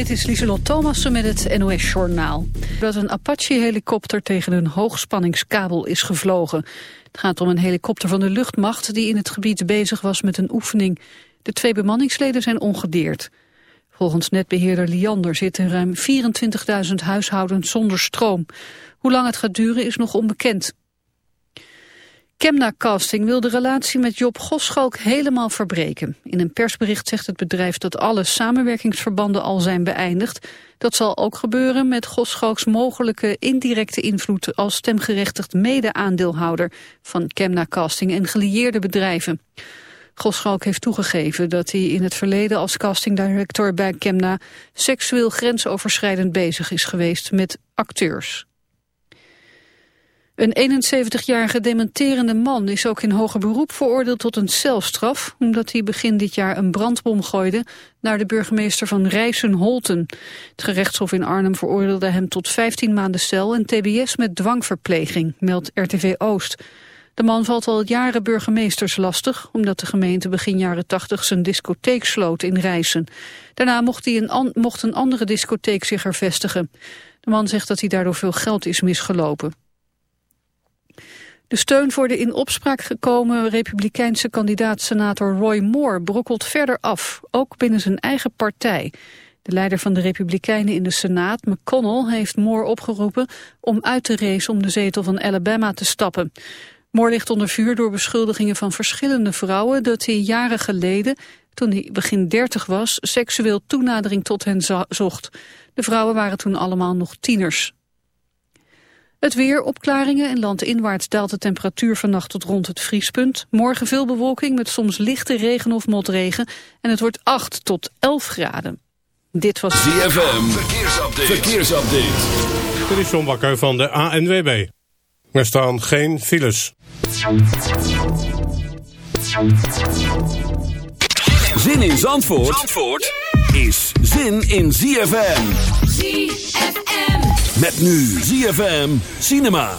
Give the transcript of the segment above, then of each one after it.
Dit is Lieselot Thomassen met het NOS-journaal. Dat een Apache-helikopter tegen een hoogspanningskabel is gevlogen. Het gaat om een helikopter van de luchtmacht die in het gebied bezig was met een oefening. De twee bemanningsleden zijn ongedeerd. Volgens netbeheerder Liander zitten ruim 24.000 huishoudens zonder stroom. Hoe lang het gaat duren is nog onbekend. Kemna Casting wil de relatie met Job Goschalk helemaal verbreken. In een persbericht zegt het bedrijf dat alle samenwerkingsverbanden al zijn beëindigd. Dat zal ook gebeuren met Goschalks mogelijke indirecte invloed als stemgerechtigd mede-aandeelhouder van Kemna Casting en gelieerde bedrijven. Goschalk heeft toegegeven dat hij in het verleden als castingdirector bij Kemna seksueel grensoverschrijdend bezig is geweest met acteurs. Een 71-jarige dementerende man is ook in hoger beroep veroordeeld tot een celstraf... omdat hij begin dit jaar een brandbom gooide naar de burgemeester van Rijssen-Holten. Het gerechtshof in Arnhem veroordeelde hem tot 15 maanden cel en tbs met dwangverpleging, meldt RTV Oost. De man valt al jaren burgemeesters lastig... omdat de gemeente begin jaren 80 zijn discotheek sloot in Rijssen. Daarna mocht, hij een mocht een andere discotheek zich er vestigen. De man zegt dat hij daardoor veel geld is misgelopen. De steun voor de in opspraak gekomen republikeinse kandidaat-senator Roy Moore brokkelt verder af, ook binnen zijn eigen partij. De leider van de Republikeinen in de Senaat, McConnell, heeft Moore opgeroepen om uit te race om de zetel van Alabama te stappen. Moore ligt onder vuur door beschuldigingen van verschillende vrouwen dat hij jaren geleden, toen hij begin dertig was, seksueel toenadering tot hen zocht. De vrouwen waren toen allemaal nog tieners. Het weer, opklaringen en landinwaarts daalt de temperatuur vannacht tot rond het vriespunt. Morgen veel bewolking met soms lichte regen of motregen. En het wordt 8 tot 11 graden. Dit was ZFM, verkeersupdate. verkeersupdate. Dit is John Bakker van de ANWB. Er staan geen files. Zin in Zandvoort, Zandvoort? is zin in ZFM. ZFM. Met nu ZFM Cinema.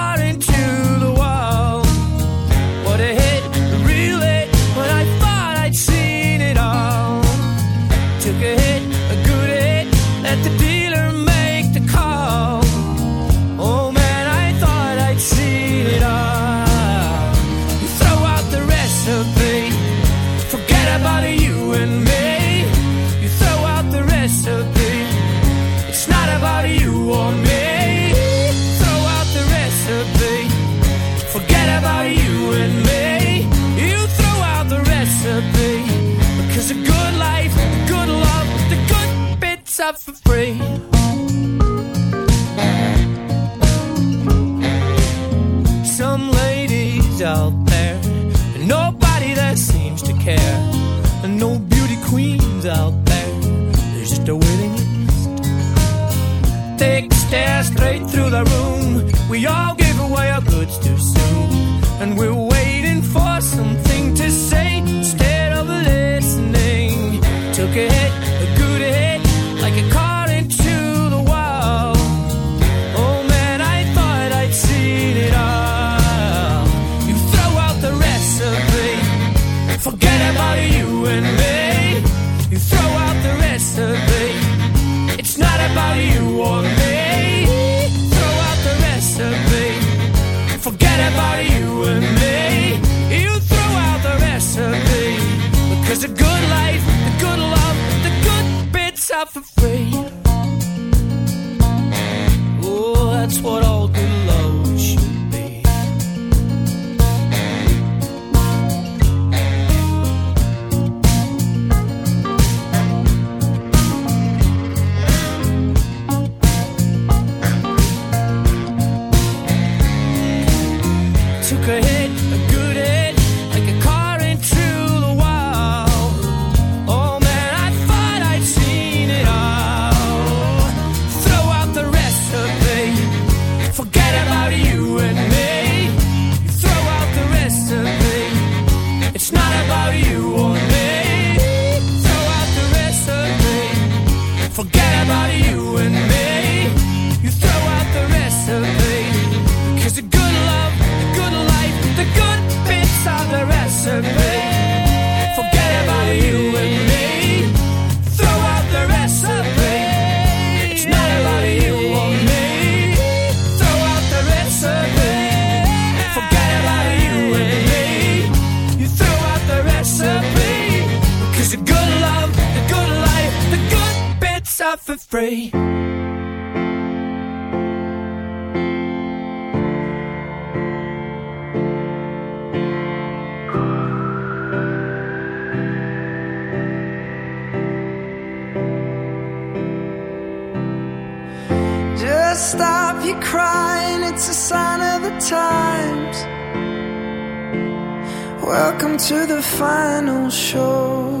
good life, a good love, the good bits are for free. Some ladies out there, nobody that seems to care, and no beauty queens out there. There's just a waiting list. Take a stare straight through the room. We all give away our goods too soon, and we're what for free. Just stop your crying, it's a sign of the times. Welcome to the final show.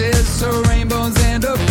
so rainbows and a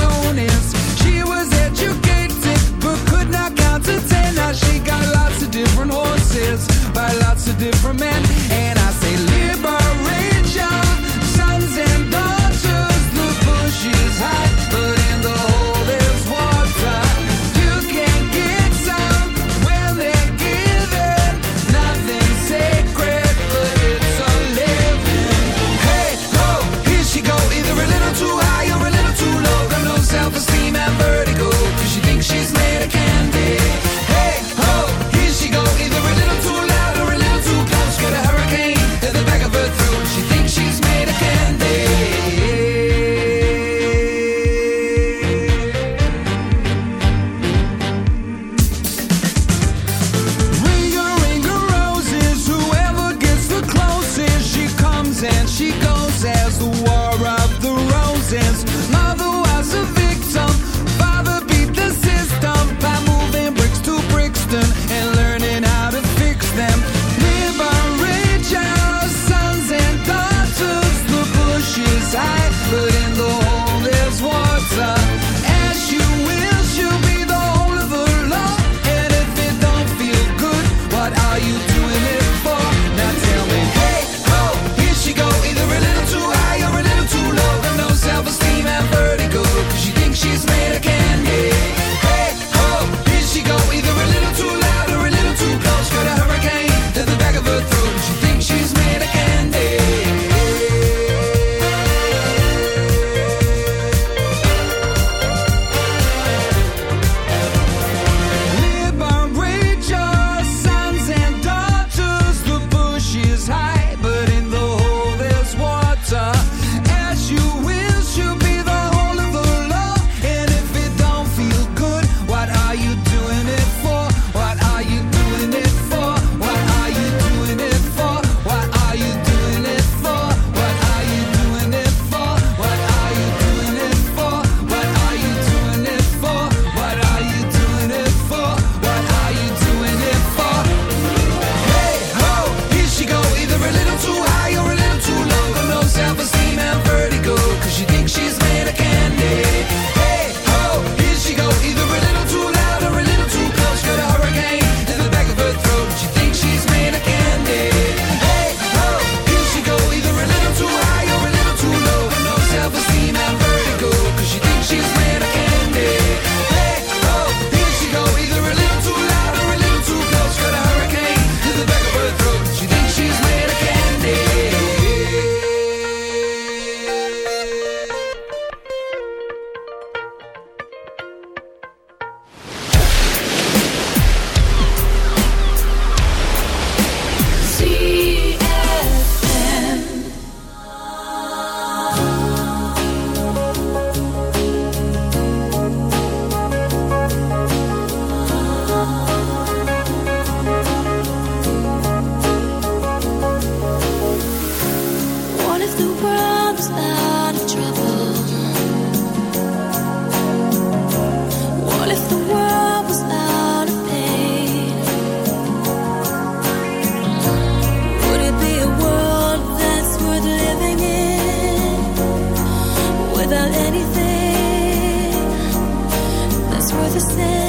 that's worth a sin.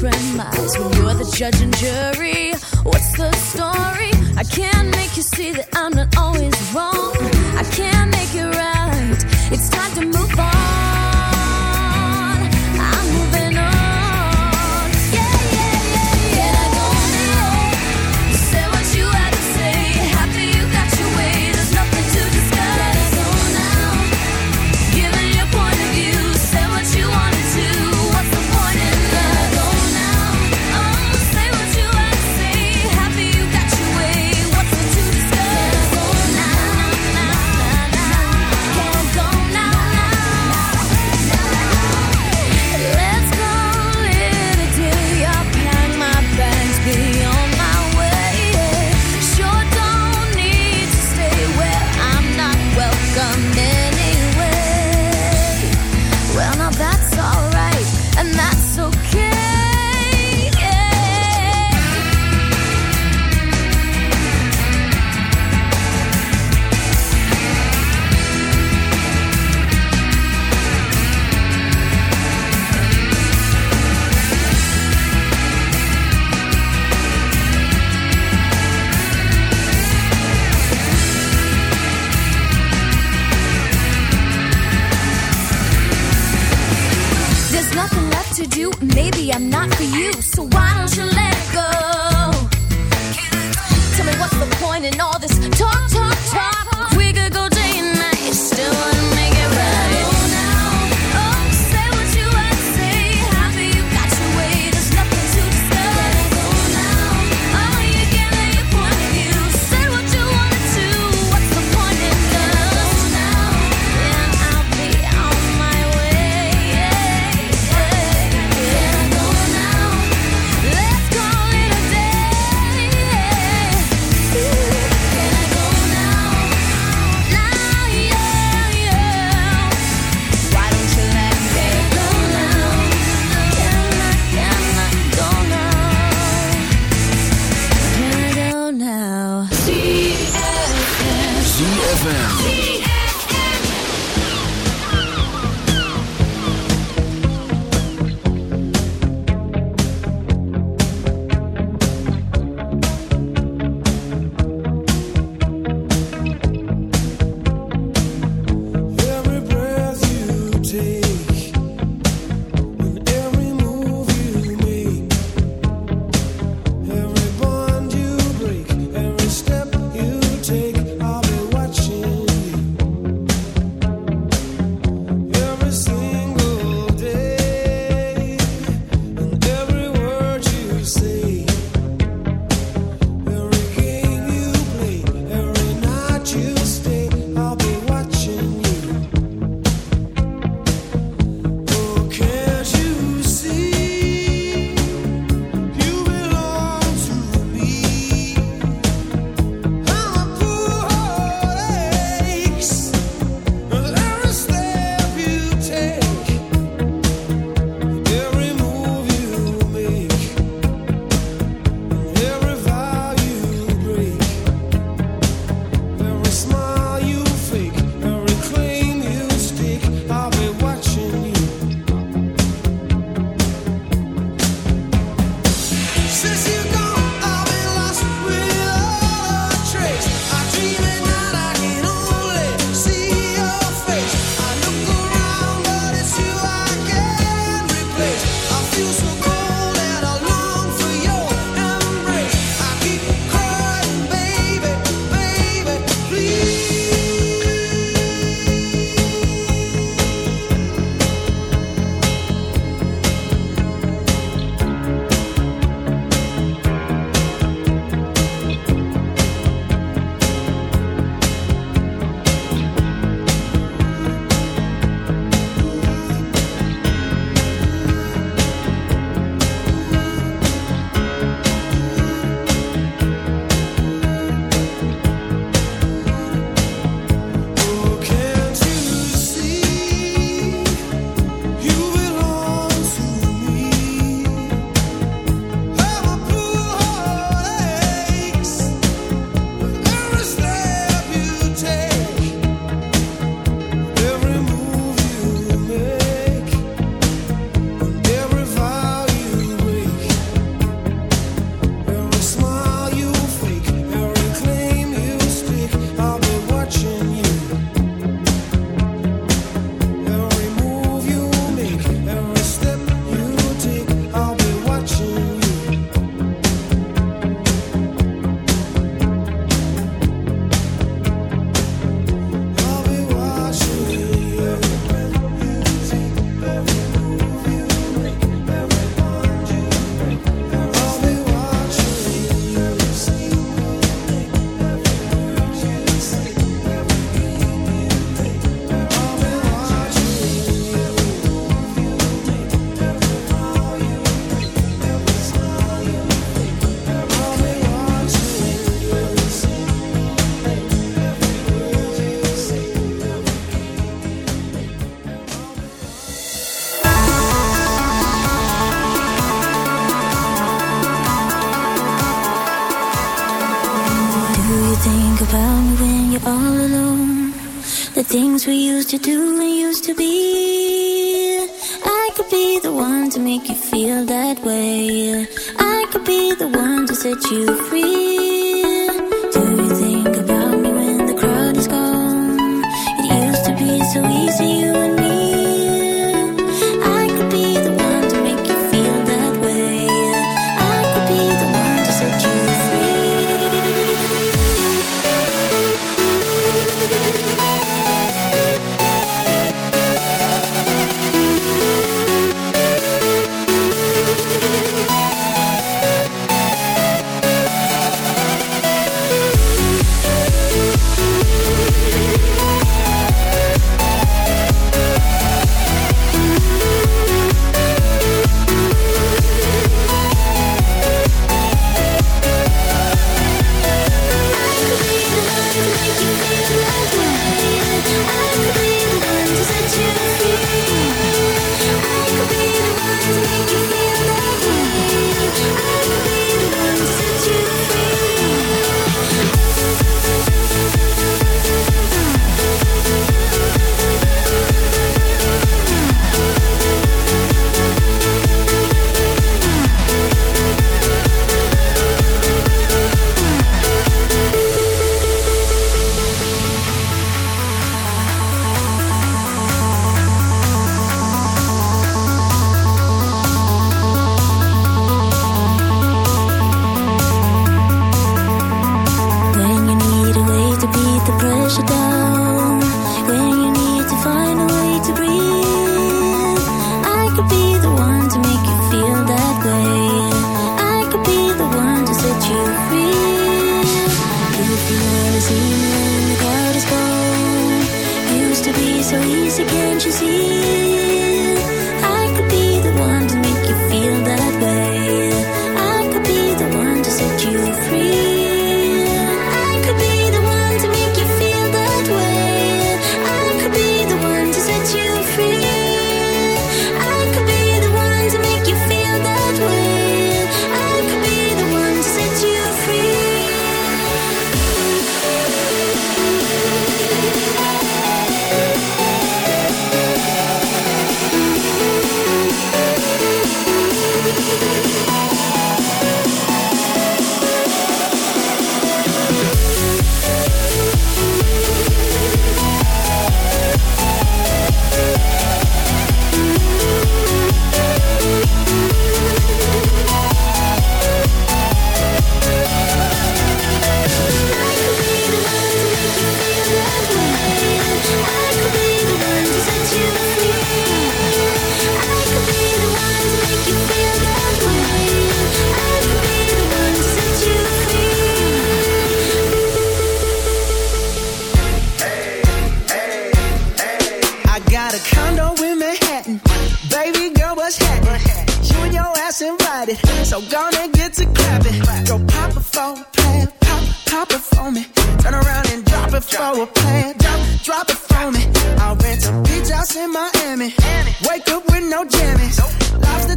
different when you're the judge and jury. What's the story? I can't make you see the you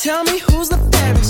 Tell me who's the fairest.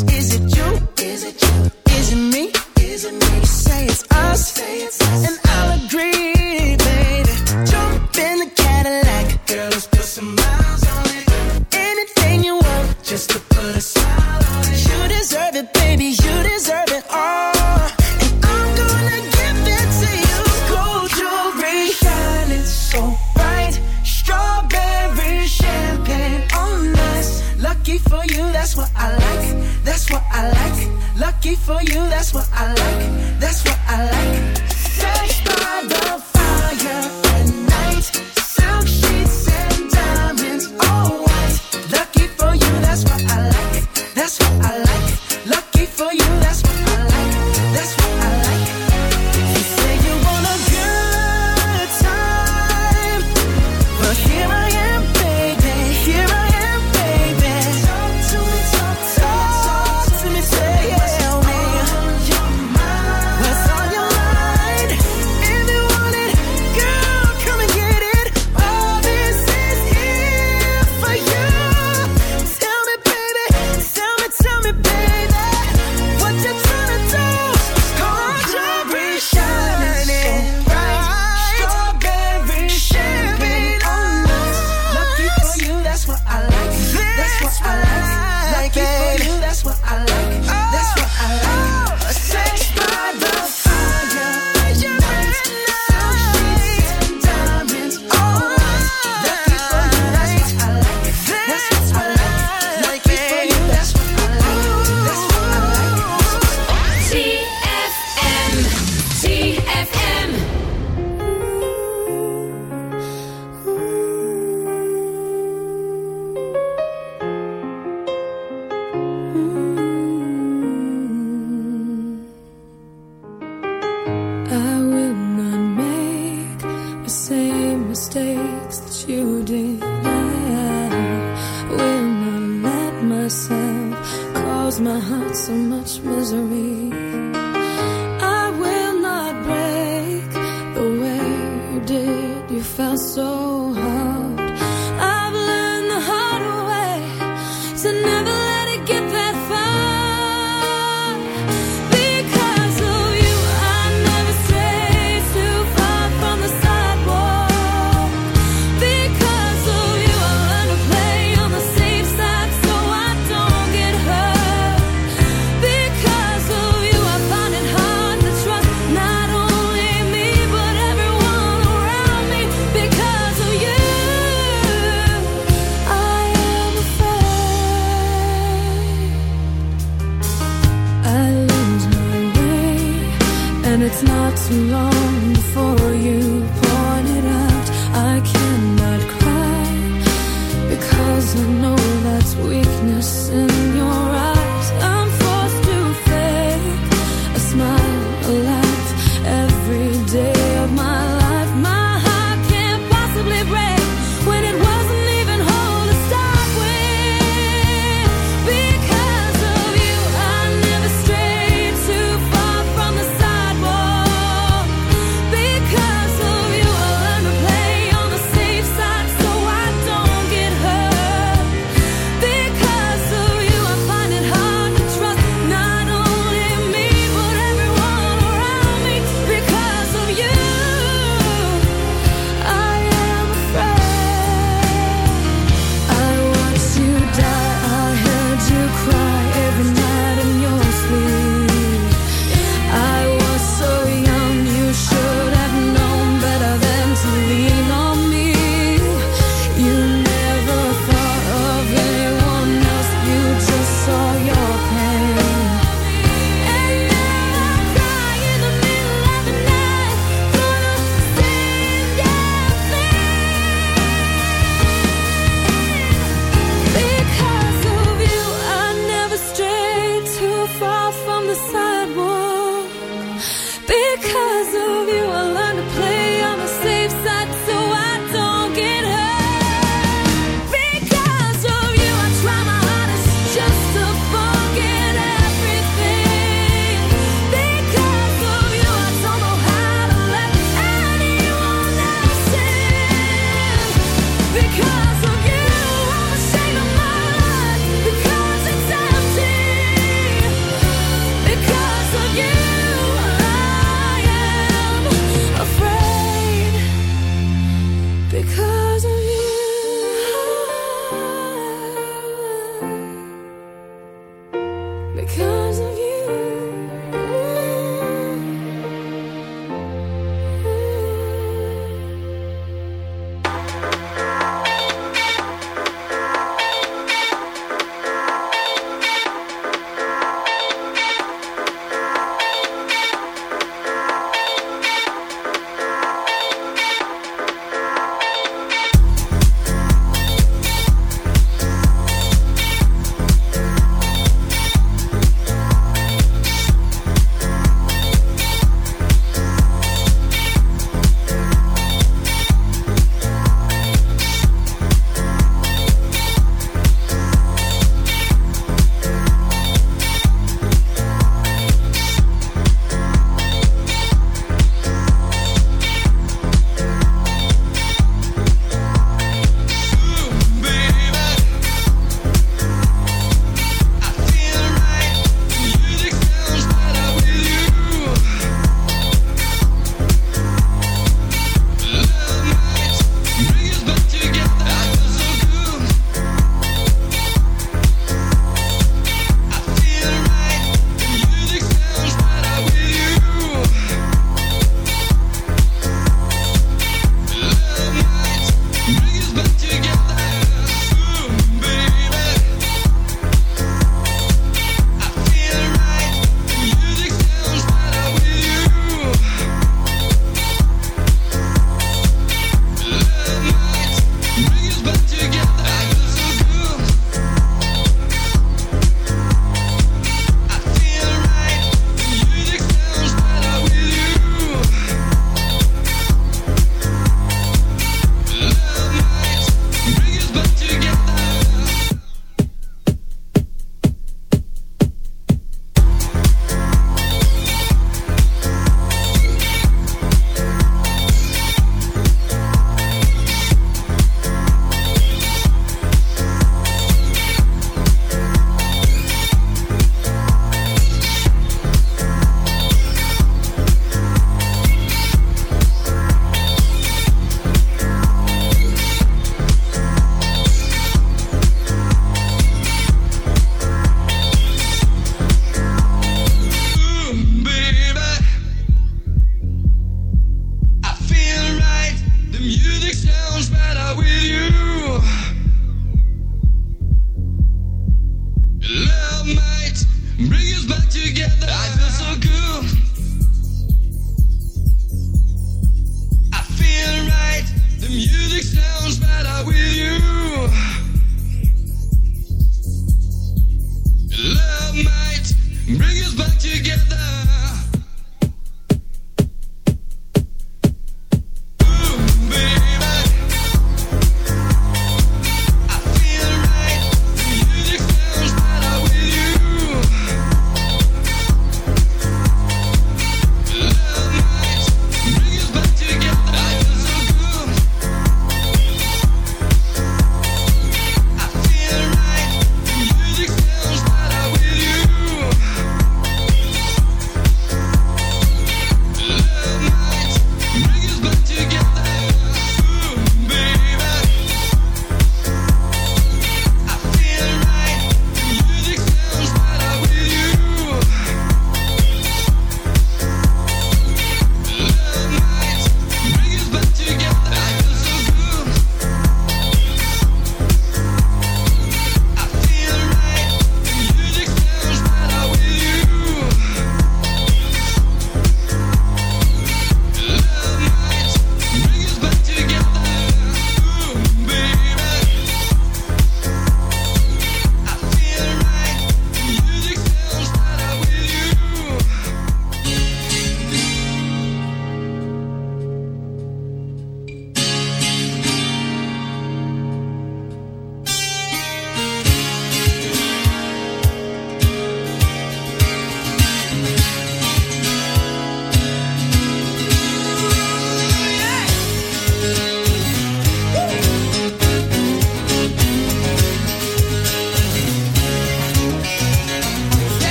So much misery.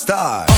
star.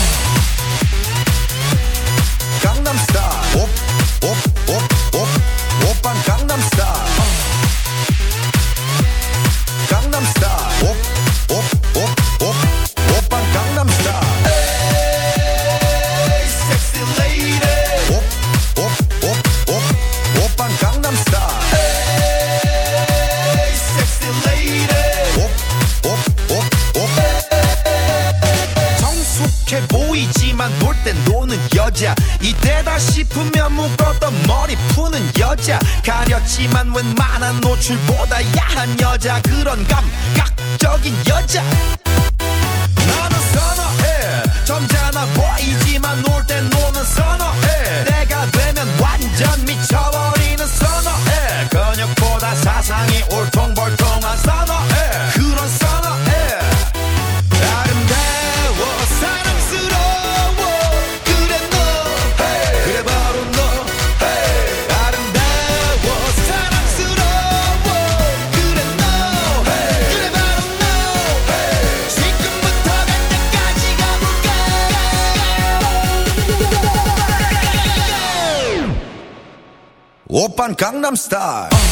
Gangnam Style.